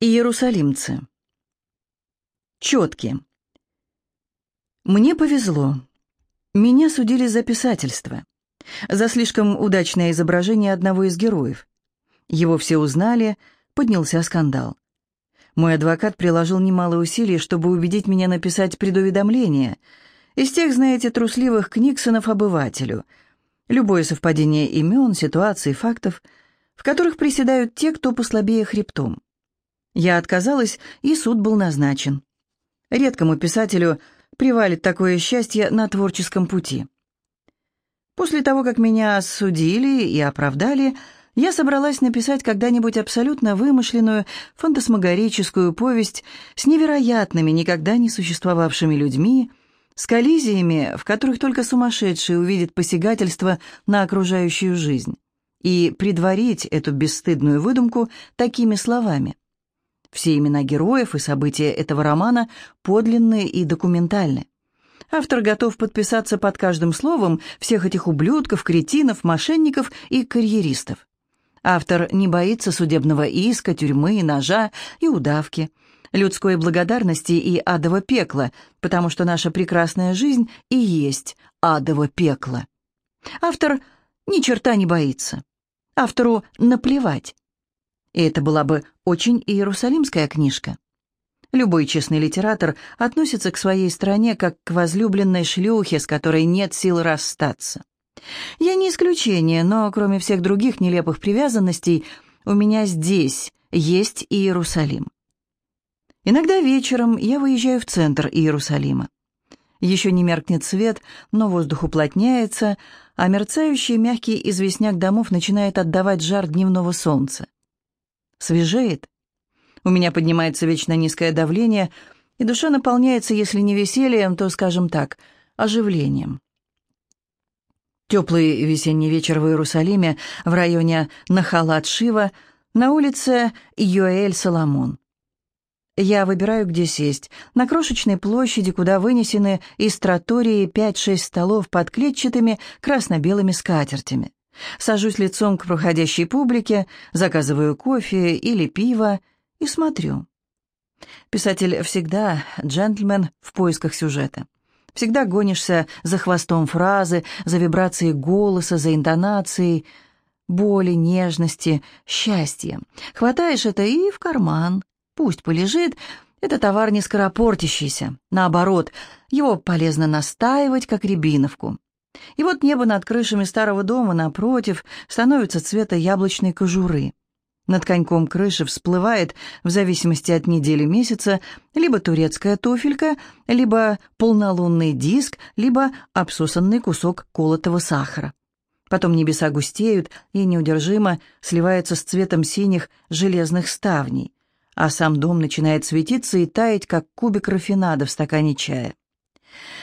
Иерусалимцы. Четки. Мне повезло. Меня судили за писательство, за слишком удачное изображение одного из героев. Его все узнали, поднялся скандал. Мой адвокат приложил немало усилий, чтобы убедить меня написать предуведомление. Из тех, знаете, трусливых Книксонов обывателю. Любое совпадение имен, ситуаций, фактов, в которых приседают те, кто послабее хребтом. Я отказалась, и суд был назначен. Редкому писателю привалит такое счастье на творческом пути. После того, как меня осудили и оправдали, я собралась написать когда-нибудь абсолютно вымышленную, фантасмагорическую повесть с невероятными, никогда не существовавшими людьми, с коллизиями, в которых только сумасшедший увидит посягательство на окружающую жизнь, и предварить эту бесстыдную выдумку такими словами – все имена героев и события этого романа подлинные и документальны. Автор готов подписаться под каждым словом всех этих ублюдков, кретинов, мошенников и карьеристов. Автор не боится судебного иска, тюрьмы, ножа и удавки, людской благодарности и адово пекла, потому что наша прекрасная жизнь и есть адово пекло. Автор ни черта не боится. Автору наплевать. И это была бы очень иерусалимская книжка. Любой честный литератор относится к своей стране как к возлюбленной шлюхе, с которой нет сил расстаться. Я не исключение, но кроме всех других нелепых привязанностей, у меня здесь есть Иерусалим. Иногда вечером я выезжаю в центр Иерусалима. Еще не меркнет свет, но воздух уплотняется, а мерцающий мягкий известняк домов начинает отдавать жар дневного солнца. Свежеет. У меня поднимается вечно низкое давление, и душа наполняется, если не весельем, то, скажем так, оживлением. Теплый весенний вечер в Иерусалиме, в районе Нахалат-Шива, на улице Йоэль-Соломон. Я выбираю, где сесть. На крошечной площади, куда вынесены из тротории 5-6 столов под клетчатыми красно-белыми скатертями. Сажусь лицом к проходящей публике, заказываю кофе или пиво и смотрю. Писатель всегда джентльмен в поисках сюжета. Всегда гонишься за хвостом фразы, за вибрацией голоса, за интонацией, боли, нежности, счастья. Хватаешь это и в карман. Пусть полежит, это товар не скоропортящийся. Наоборот, его полезно настаивать, как рябиновку. И вот небо над крышами старого дома напротив становится цвета яблочной кожуры. Над коньком крыши всплывает, в зависимости от недели месяца, либо турецкая туфелька, либо полнолунный диск, либо обсосанный кусок колотого сахара. Потом небеса густеют и неудержимо сливаются с цветом синих железных ставней, а сам дом начинает светиться и таять, как кубик рафинада в стакане чая.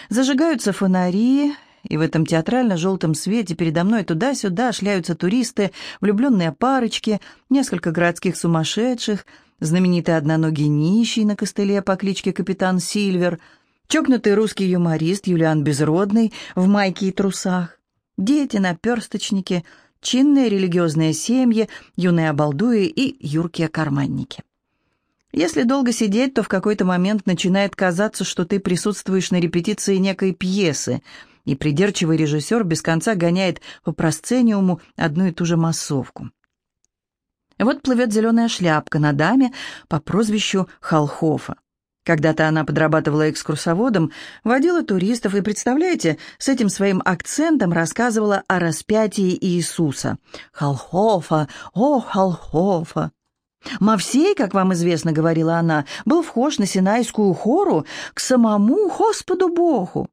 Зажигаются фонари, и в этом театрально-желтом свете передо мной туда-сюда шляются туристы, влюбленные парочки, несколько городских сумасшедших, знаменитый одноногий нищий на костыле по кличке Капитан Сильвер, чокнутый русский юморист Юлиан Безродный в майке и трусах, дети наперсточники, чинные религиозные семьи, юные обалдуи и юркие карманники. Если долго сидеть, то в какой-то момент начинает казаться, что ты присутствуешь на репетиции некой пьесы – и придирчивый режиссер без конца гоняет по просцениуму одну и ту же массовку. Вот плывет зеленая шляпка на даме по прозвищу Халхофа. Когда-то она подрабатывала экскурсоводом, водила туристов и, представляете, с этим своим акцентом рассказывала о распятии Иисуса. «Халхофа! О, Халхофа!» Мавсей, как вам известно, говорила она, был вхож на Синайскую хору к самому Господу Богу.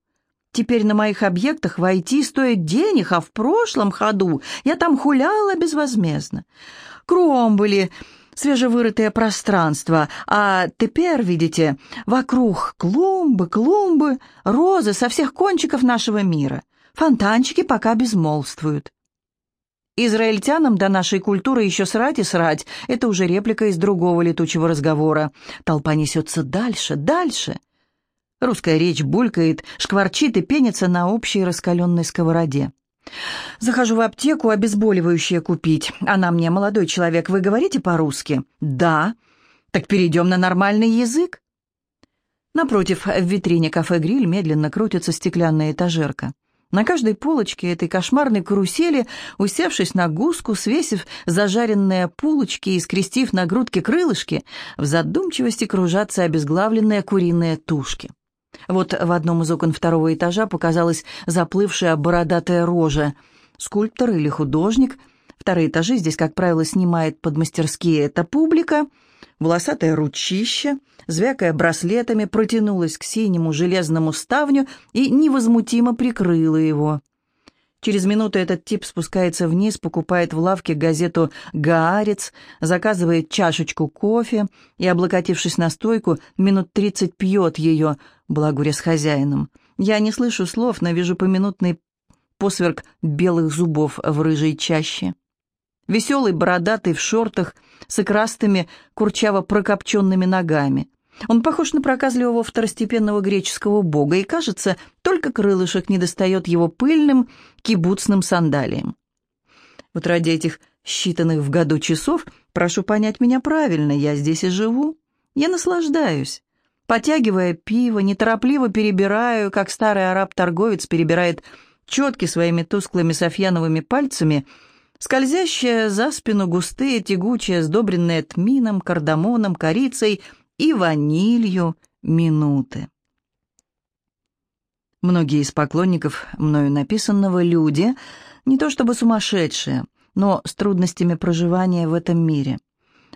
Теперь на моих объектах войти стоит денег, а в прошлом ходу я там хуляла безвозмездно. Кругом были свежевырытые пространства, а теперь, видите, вокруг клумбы, клумбы, розы со всех кончиков нашего мира. Фонтанчики пока безмолвствуют. Израильтянам до нашей культуры еще срать и срать. Это уже реплика из другого летучего разговора. Толпа несется дальше, дальше. Русская речь булькает, шкварчит и пенится на общей раскаленной сковороде. Захожу в аптеку обезболивающее купить. Она мне, молодой человек, вы говорите по-русски? Да. Так перейдем на нормальный язык. Напротив, в витрине кафе-гриль медленно крутится стеклянная этажерка. На каждой полочке этой кошмарной карусели, усевшись на гуску, свесив зажаренные пулочки и скрестив на грудке крылышки, в задумчивости кружатся обезглавленные куриные тушки. Вот в одном из окон второго этажа показалась заплывшая бородатая рожа. Скульптор или художник. Вторые этажи здесь, как правило, снимает под мастерские эта публика. Волосатое ручище, звякая браслетами, протянулось к синему железному ставню и невозмутимо прикрыло его. Через минуту этот тип спускается вниз, покупает в лавке газету «Гаарец», заказывает чашечку кофе и, облокотившись на стойку, минут тридцать пьет ее, благуря с хозяином. Я не слышу слов, но вижу поминутный посверк белых зубов в рыжей чаще. Веселый, бородатый, в шортах, с икрастыми, курчаво прокопченными ногами. Он похож на проказливого второстепенного греческого бога, и, кажется, только крылышек не достает его пыльным кибуцным сандалиям. Вот ради этих считанных в году часов, прошу понять меня правильно, я здесь и живу. Я наслаждаюсь. Потягивая пиво, неторопливо перебираю, как старый араб-торговец перебирает четки своими тусклыми софьяновыми пальцами, скользящие за спину густые, тягучие, сдобренные тмином, кардамоном, корицей — и ванилью минуты. Многие из поклонников мною написанного люди, не то чтобы сумасшедшие, но с трудностями проживания в этом мире.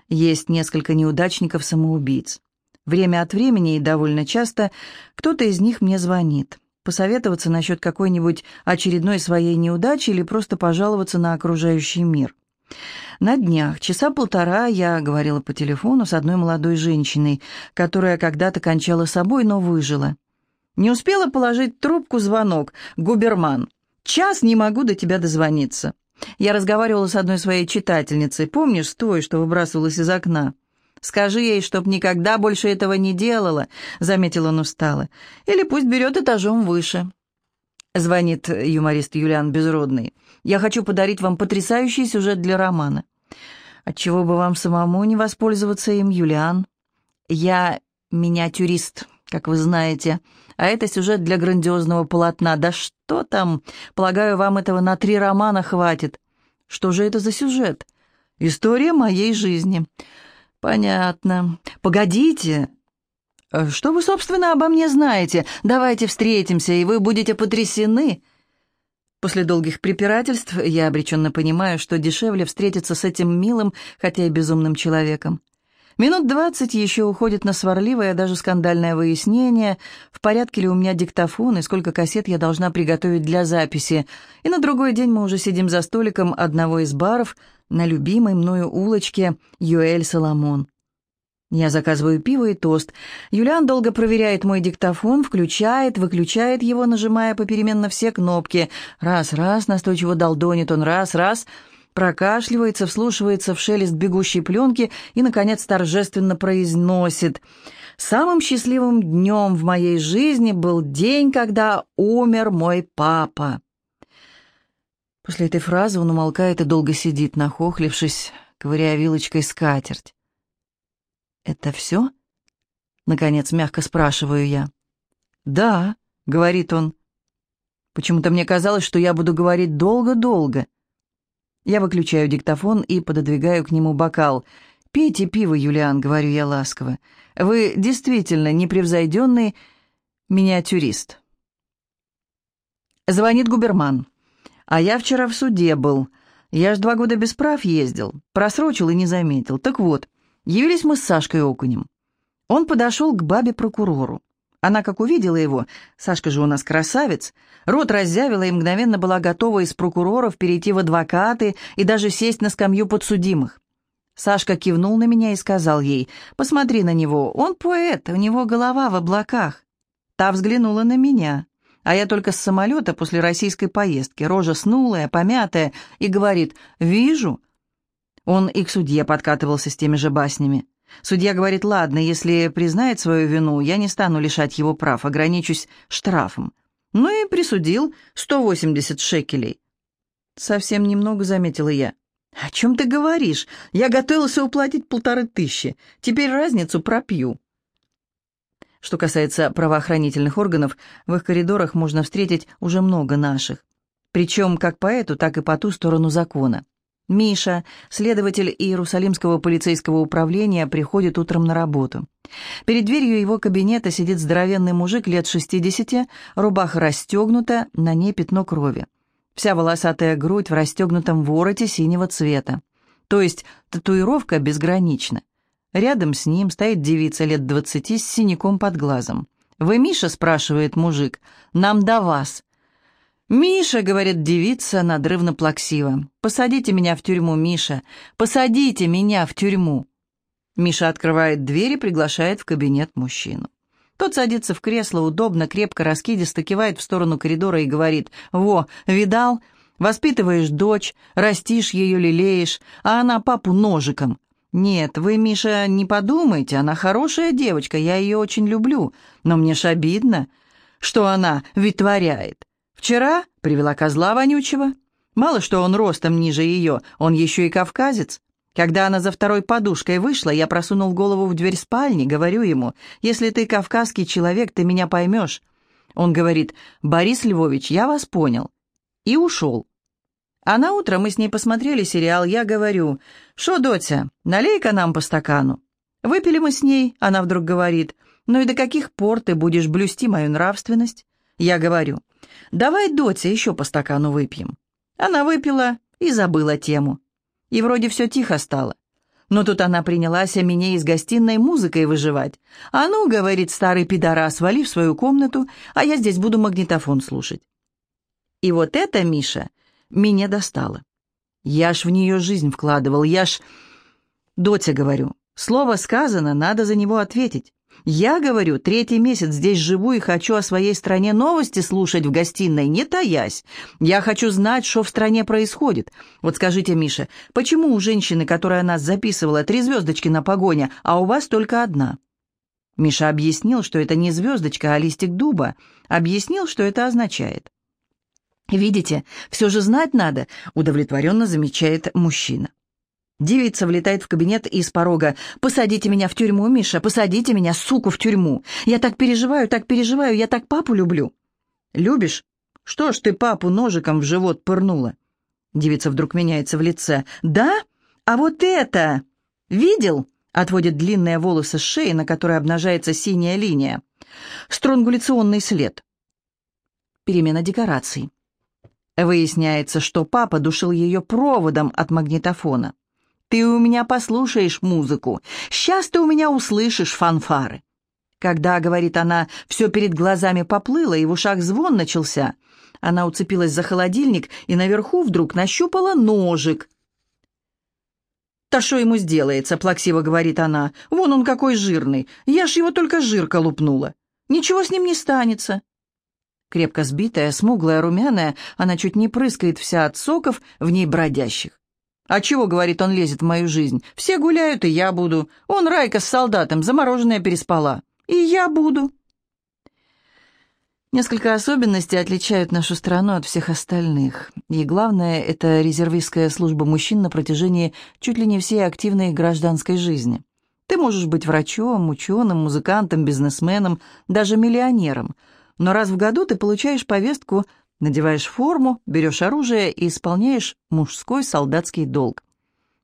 Есть несколько неудачников-самоубийц. Время от времени и довольно часто кто-то из них мне звонит. Посоветоваться насчет какой-нибудь очередной своей неудачи или просто пожаловаться на окружающий мир. На днях, часа полтора, я говорила по телефону с одной молодой женщиной, которая когда-то кончала собой, но выжила. Не успела положить трубку звонок. «Губерман, час не могу до тебя дозвониться». Я разговаривала с одной своей читательницей. Помнишь, с той, что выбрасывалась из окна? «Скажи ей, чтоб никогда больше этого не делала», — заметил он устало. «Или пусть берет этажом выше». Звонит юморист Юлиан Безродный. «Я хочу подарить вам потрясающий сюжет для романа». «Отчего бы вам самому не воспользоваться им, Юлиан?» «Я миниатюрист, как вы знаете, а это сюжет для грандиозного полотна. Да что там? Полагаю, вам этого на три романа хватит. Что же это за сюжет?» «История моей жизни». «Понятно. Погодите, Э, «Что вы, собственно, обо мне знаете? Давайте встретимся, и вы будете потрясены». После долгих препирательств я обреченно понимаю, что дешевле встретиться с этим милым, хотя и безумным человеком. Минут двадцать еще уходит на сварливое, даже скандальное выяснение, в порядке ли у меня диктофон и сколько кассет я должна приготовить для записи. И на другой день мы уже сидим за столиком одного из баров на любимой мною улочке Юэль Соломон. Я заказываю пиво и тост. Юлиан долго проверяет мой диктофон, включает, выключает его, нажимая попеременно все кнопки. Раз-раз, настойчиво долдонит он, раз-раз, прокашливается, вслушивается в шелест бегущей пленки и, наконец, торжественно произносит. «Самым счастливым днем в моей жизни был день, когда умер мой папа». После этой фразы он умолкает и долго сидит, нахохлившись, ковыряя вилочкой скатерть. «Это все?» Наконец мягко спрашиваю я. «Да», — говорит он. Почему-то мне казалось, что я буду говорить долго-долго. Я выключаю диктофон и пододвигаю к нему бокал. «Пейте пиво, Юлиан», — говорю я ласково. «Вы действительно непревзойденный миниатюрист». Звонит губерман. «А я вчера в суде был. Я ж два года без прав ездил. Просрочил и не заметил. Так вот, Явились мы с Сашкой Окунем. Он подошел к бабе-прокурору. Она, как увидела его, Сашка же у нас красавец, рот разъявила и мгновенно была готова из прокуроров перейти в адвокаты и даже сесть на скамью подсудимых. Сашка кивнул на меня и сказал ей, «Посмотри на него, он поэт, у него голова в облаках». Та взглянула на меня, а я только с самолета после российской поездки, рожа снулая, помятая, и говорит, «Вижу, он и к судье подкатывался с теми же баснями. Судья говорит, ладно, если признает свою вину, я не стану лишать его прав, ограничусь штрафом. Ну и присудил 180 шекелей. Совсем немного, заметила я. «О чем ты говоришь? Я готовился уплатить полторы тысячи. Теперь разницу пропью». Что касается правоохранительных органов, в их коридорах можно встретить уже много наших. Причем как по эту, так и по ту сторону закона. Миша, следователь Иерусалимского полицейского управления, приходит утром на работу. Перед дверью его кабинета сидит здоровенный мужик лет 60, рубаха расстегнута, на ней пятно крови. Вся волосатая грудь в расстегнутом вороте синего цвета. То есть татуировка безгранична. Рядом с ним стоит девица лет двадцати с синяком под глазом. «Вы Миша?» — спрашивает мужик. «Нам до вас». «Миша», — говорит девица надрывно-плаксиво, — «посадите меня в тюрьму, Миша, посадите меня в тюрьму». Миша открывает дверь и приглашает в кабинет мужчину. Тот садится в кресло, удобно, крепко, раскидисто кивает в сторону коридора и говорит, «Во, видал? Воспитываешь дочь, растишь ее, лелеешь, а она папу ножиком. Нет, вы, Миша, не подумайте, она хорошая девочка, я ее очень люблю, но мне ж обидно, что она вытворяет. Вчера привела козла вонючего. Мало что он ростом ниже ее, он еще и кавказец. Когда она за второй подушкой вышла, я просунул голову в дверь спальни, говорю ему, «Если ты кавказский человек, ты меня поймешь». Он говорит, «Борис Львович, я вас понял». И ушел. А на утро мы с ней посмотрели сериал, я говорю, «Шо, дотя, налей-ка нам по стакану». Выпили мы с ней, она вдруг говорит, «Ну и до каких пор ты будешь блюсти мою нравственность?» Я говорю, «Давай, Дотя, еще по стакану выпьем». Она выпила и забыла тему. И вроде все тихо стало. Но тут она принялась о меня из гостиной музыкой выживать. «А ну, — говорит старый пидорас, — вали в свою комнату, а я здесь буду магнитофон слушать». И вот это, Миша, меня достало. Я ж в нее жизнь вкладывал, я ж... Дотя, говорю, слово сказано, надо за него ответить. Я, говорю, третий месяц здесь живу и хочу о своей стране новости слушать в гостиной, не таясь. Я хочу знать, что в стране происходит. Вот скажите, Миша, почему у женщины, которая нас записывала, три звездочки на погоне, а у вас только одна?» Миша объяснил, что это не звездочка, а листик дуба. Объяснил, что это означает. «Видите, все же знать надо», — удовлетворенно замечает мужчина. Девица влетает в кабинет и с порога. «Посадите меня в тюрьму, Миша, посадите меня, суку, в тюрьму. Я так переживаю, так переживаю, я так папу люблю». «Любишь? Что ж ты папу ножиком в живот пырнула?» Девица вдруг меняется в лице. «Да? А вот это! Видел?» Отводит длинные волосы с шеи, на которой обнажается синяя линия. Стронгуляционный след. Перемена декораций. Выясняется, что папа душил ее проводом от магнитофона. Ты у меня послушаешь музыку. Сейчас ты у меня услышишь фанфары. Когда, говорит она, все перед глазами поплыло, и в ушах звон начался, она уцепилась за холодильник и наверху вдруг нащупала ножик. «Та что ему сделается?» — плаксиво говорит она. «Вон он какой жирный. Я ж его только жирка лупнула. Ничего с ним не станется». Крепко сбитая, смуглая, румяная, она чуть не прыскает вся от соков, в ней бродящих. «А чего, — говорит, — он лезет в мою жизнь? Все гуляют, и я буду. Он, Райка, с солдатом, замороженная переспала. И я буду». Несколько особенностей отличают нашу страну от всех остальных. И главное, это резервистская служба мужчин на протяжении чуть ли не всей активной гражданской жизни. Ты можешь быть врачом, ученым, музыкантом, бизнесменом, даже миллионером, но раз в году ты получаешь повестку Надеваешь форму, берешь оружие и исполняешь мужской солдатский долг.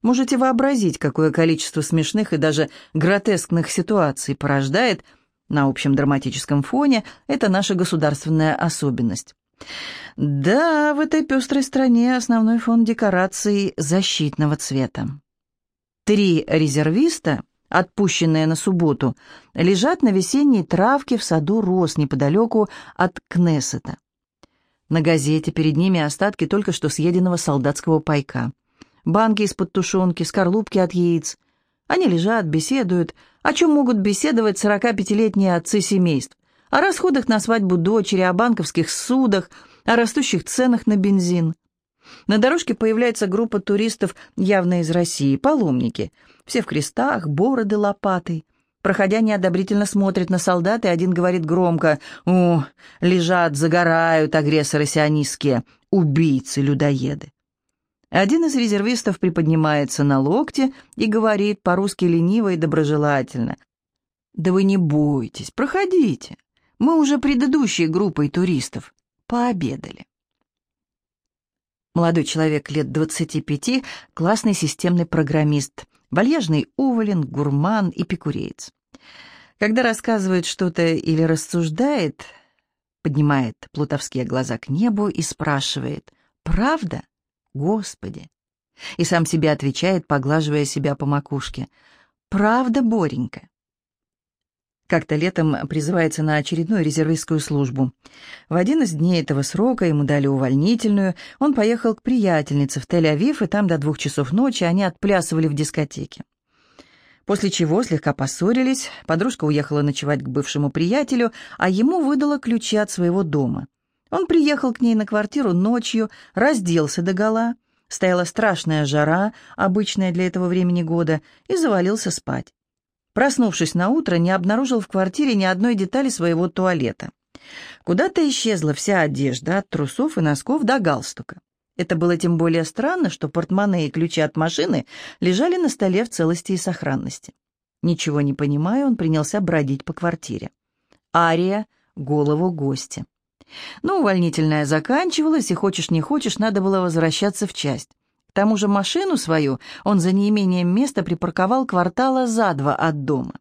Можете вообразить, какое количество смешных и даже гротескных ситуаций порождает на общем драматическом фоне эта наша государственная особенность. Да, в этой пестрой стране основной фон декораций защитного цвета. Три резервиста, отпущенные на субботу, лежат на весенней травке в саду роз неподалеку от Кнессета. На газете перед ними остатки только что съеденного солдатского пайка. Банки из-под тушенки, скорлупки от яиц. Они лежат, беседуют. О чем могут беседовать 45-летние отцы семейств? О расходах на свадьбу дочери, о банковских судах, о растущих ценах на бензин. На дорожке появляется группа туристов, явно из России, паломники. Все в крестах, бороды лопатой. Проходя, неодобрительно смотрит на солдат, и один говорит громко, «О, лежат, загорают агрессоры сионистские, убийцы-людоеды». Один из резервистов приподнимается на локте и говорит по-русски лениво и доброжелательно. «Да вы не бойтесь, проходите. Мы уже предыдущей группой туристов пообедали». Молодой человек лет 25, классный системный программист, вальяжный уволен, гурман и пикуреец. Когда рассказывает что-то или рассуждает, поднимает плутовские глаза к небу и спрашивает «Правда?» Господи!» И сам себе отвечает, поглаживая себя по макушке. «Правда, Боренька?» Как-то летом призывается на очередную резервистскую службу. В один из дней этого срока ему дали увольнительную, он поехал к приятельнице в Тель-Авив, и там до двух часов ночи они отплясывали в дискотеке. После чего слегка поссорились, подружка уехала ночевать к бывшему приятелю, а ему выдала ключи от своего дома. Он приехал к ней на квартиру ночью, разделся догола, стояла страшная жара, обычная для этого времени года, и завалился спать. Проснувшись на утро, не обнаружил в квартире ни одной детали своего туалета. Куда-то исчезла вся одежда, от трусов и носков до галстука. Это было тем более странно, что портмоне и ключи от машины лежали на столе в целости и сохранности. Ничего не понимая, он принялся бродить по квартире. Ария — голову гостя. Но увольнительная заканчивалась, и хочешь не хочешь, надо было возвращаться в часть. К тому же машину свою он за неимением места припарковал квартала за два от дома.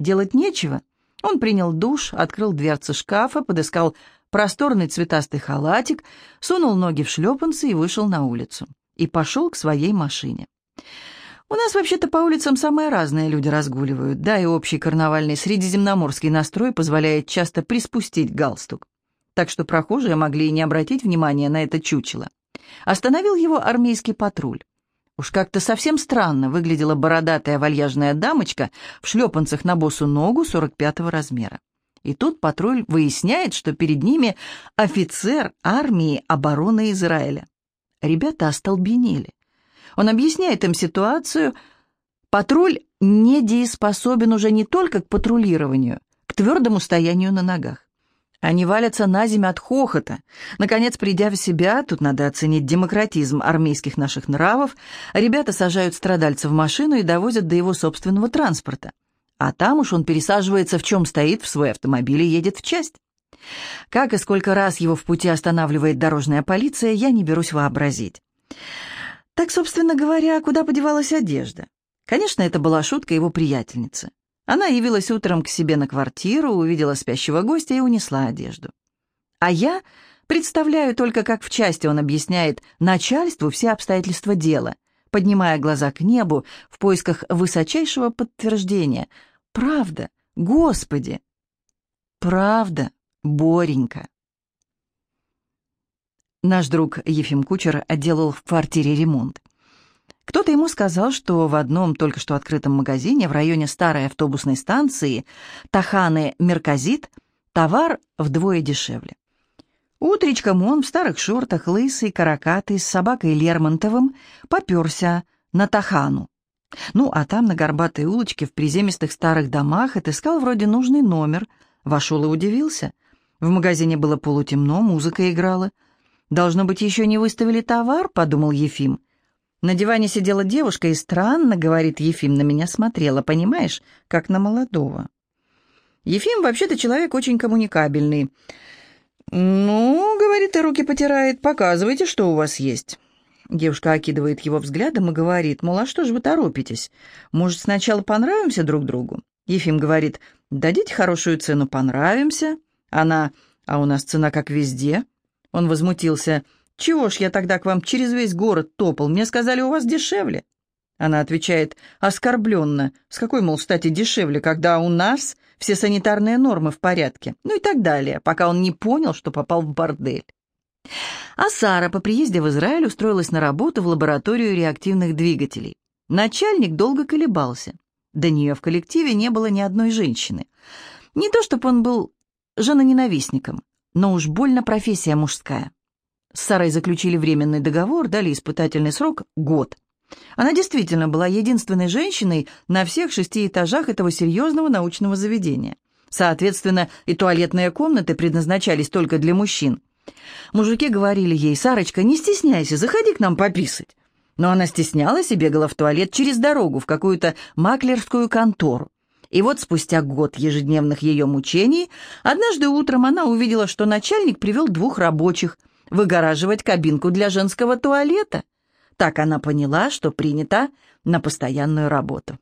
Делать нечего. Он принял душ, открыл дверцы шкафа, подыскал просторный цветастый халатик, сунул ноги в шлепанцы и вышел на улицу. И пошел к своей машине. У нас вообще-то по улицам самые разные люди разгуливают, да и общий карнавальный средиземноморский настрой позволяет часто приспустить галстук так что прохожие могли и не обратить внимания на это чучело. Остановил его армейский патруль. Уж как-то совсем странно выглядела бородатая вальяжная дамочка в шлепанцах на босу ногу 45-го размера. И тут патруль выясняет, что перед ними офицер армии обороны Израиля. Ребята остолбенели. Он объясняет им ситуацию. Патруль недееспособен уже не только к патрулированию, к твердому стоянию на ногах. Они валятся на землю от хохота. Наконец, придя в себя, тут надо оценить демократизм армейских наших нравов, ребята сажают страдальца в машину и довозят до его собственного транспорта. А там уж он пересаживается в чем стоит в свой автомобиль и едет в часть. Как и сколько раз его в пути останавливает дорожная полиция, я не берусь вообразить. Так, собственно говоря, куда подевалась одежда? Конечно, это была шутка его приятельницы. Она явилась утром к себе на квартиру, увидела спящего гостя и унесла одежду. А я представляю только, как в части он объясняет начальству все обстоятельства дела, поднимая глаза к небу в поисках высочайшего подтверждения. «Правда, Господи!» «Правда, Боренька!» Наш друг Ефим Кучер делал в квартире ремонт. Кто-то ему сказал, что в одном только что открытом магазине в районе старой автобусной станции Таханы Мерказит товар вдвое дешевле. Утречком он в старых шортах, лысый, каракатый, с собакой Лермонтовым, поперся на Тахану. Ну, а там на горбатой улочке в приземистых старых домах отыскал вроде нужный номер, вошел и удивился. В магазине было полутемно, музыка играла. «Должно быть, еще не выставили товар», — подумал Ефим. На диване сидела девушка и странно, говорит Ефим, на меня смотрела, понимаешь, как на молодого. Ефим вообще-то человек очень коммуникабельный. «Ну, — говорит и руки потирает, — показывайте, что у вас есть». Девушка окидывает его взглядом и говорит, мол, а что же вы торопитесь? Может, сначала понравимся друг другу? Ефим говорит, дадите хорошую цену, понравимся. Она, а у нас цена как везде. Он возмутился, чего ж я тогда к вам через весь город топал? Мне сказали, у вас дешевле». Она отвечает оскорбленно. С какой, мол, стати дешевле, когда у нас все санитарные нормы в порядке? Ну и так далее, пока он не понял, что попал в бордель. А Сара по приезде в Израиль устроилась на работу в лабораторию реактивных двигателей. Начальник долго колебался. До нее в коллективе не было ни одной женщины. Не то, чтобы он был женоненавистником, но уж больно профессия мужская. С Сарой заключили временный договор, дали испытательный срок – год. Она действительно была единственной женщиной на всех шести этажах этого серьезного научного заведения. Соответственно, и туалетные комнаты предназначались только для мужчин. Мужики говорили ей, «Сарочка, не стесняйся, заходи к нам пописать». Но она стеснялась и бегала в туалет через дорогу в какую-то маклерскую контору. И вот спустя год ежедневных ее мучений, однажды утром она увидела, что начальник привел двух рабочих – выгораживать кабинку для женского туалета. Так она поняла, что принята на постоянную работу.